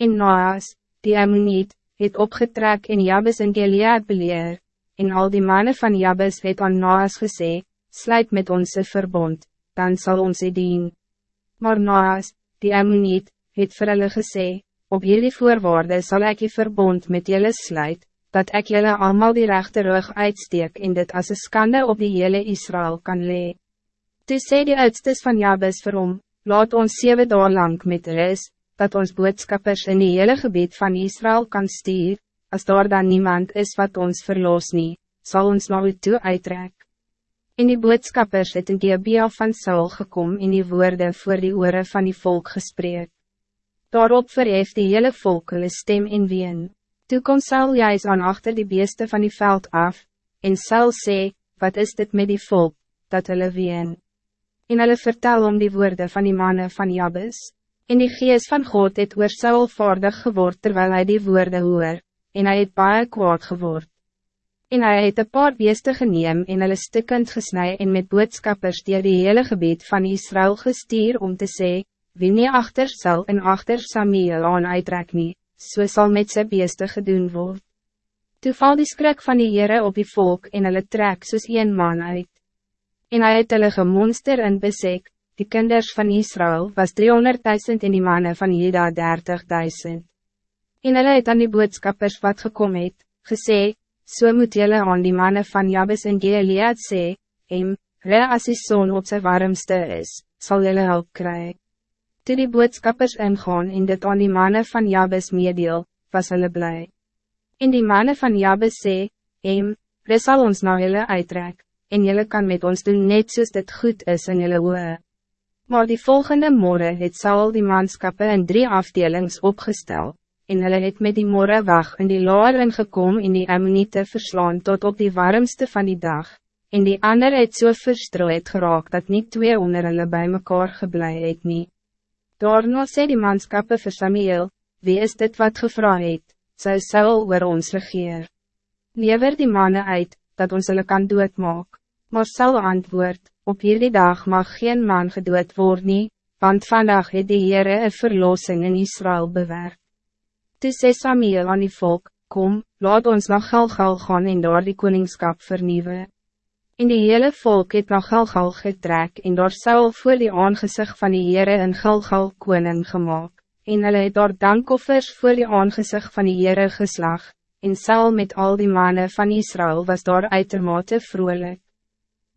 En Noas, die Ammoniet, het opgetrek in Jabes en Gilead beleer, en al die mannen van Jabes het aan Noas gesê, sluit met onze verbond, dan zal ons dien. Maar Noas, die Ammoniet, het vir hulle gesê, op jullie voorwaarden zal ik je verbond met jullie sluit, dat ik jullie allemaal die rechte rug uitsteek en dit als een skande op die hele Israël kan lee. Toe sê die uitstes van Jabes vir hom, laat ons zeven dagen lang met ris, dat ons boodskappers in die hele gebied van Israël kan stuur, als daar dan niemand is wat ons verloos nie, sal ons na u toe uittrek. En die boodskappers het in Abia van Saul gekom in die woorden voor die oren van die volk gesprek. Daarop verhef die hele volk hulle stem in ween. Toe kom Saul juist aan achter die beeste van die veld af, en Saul sê, wat is dit met die volk, dat hulle ween? En hulle vertel om die woorden van die mannen van Jabes. En die geest van God het oor Saul vaardig geword terwijl hij die woorden hoor, en hij het baie kwaad geword. En hij het een paar beeste geneem en hulle stikkend gesnij en met boodskappers die die hele gebied van Israël gestuur om te sê, wie nie achter Saul en achter Samuel aan uitrek nie, so sal met sy beeste gedoen word. Toe val die skrik van die Heere op die volk en hulle trek soos een man uit. En hij het hulle gemonster en besek, Die kinders van Israël was 300.000 en die mannen van Juda 30.000. En hulle het aan die boodskappers wat gekom het, gesê, so moet julle aan die mannen van Jabes en Gilead sê, hem, re as die zoon op sy warmste is, zal julle hulp kry. Toe die boodskappers ingaan en dit aan die mannen van Jabes meedeel, was hulle blij. En die mannen van Jabes sê, hem, re sal ons na julle uitrek, en julle kan met ons doen net soos dit goed is in julle oe. Maar die volgende morgen het Saul die manskappen in drie afdelings opgesteld, en hulle het met die morgen weg in die laar ingekom en die ammonite verslaan tot op die warmste van die dag, en die ander het so verstrooid geraak dat niet twee onder hulle bij mekaar geblei het nie. Daarna sê die manskappen vir Samuel, wie is dit wat gevra het, zou Saul oor ons regeer. Lever die mannen uit, dat ons hulle kan doodmaak, maar Saul antwoord, op hierdie dag mag geen man gedood worden, nie, want vandaag het die Heere een verlossing in Israël bewerkt. Toe sê Samuel aan die volk, kom, laat ons naar Galgal gaan en daar die koningskap vernieuwen. En die hele volk het naar Galgal getrek en daar Saul voor die aangezicht van die Heere in Galgal koning gemaakt. En hulle het daar dankoffers voor die aangezicht van die Heere geslag, en Saul met al die mannen van Israël was daar uitermate vrolijk.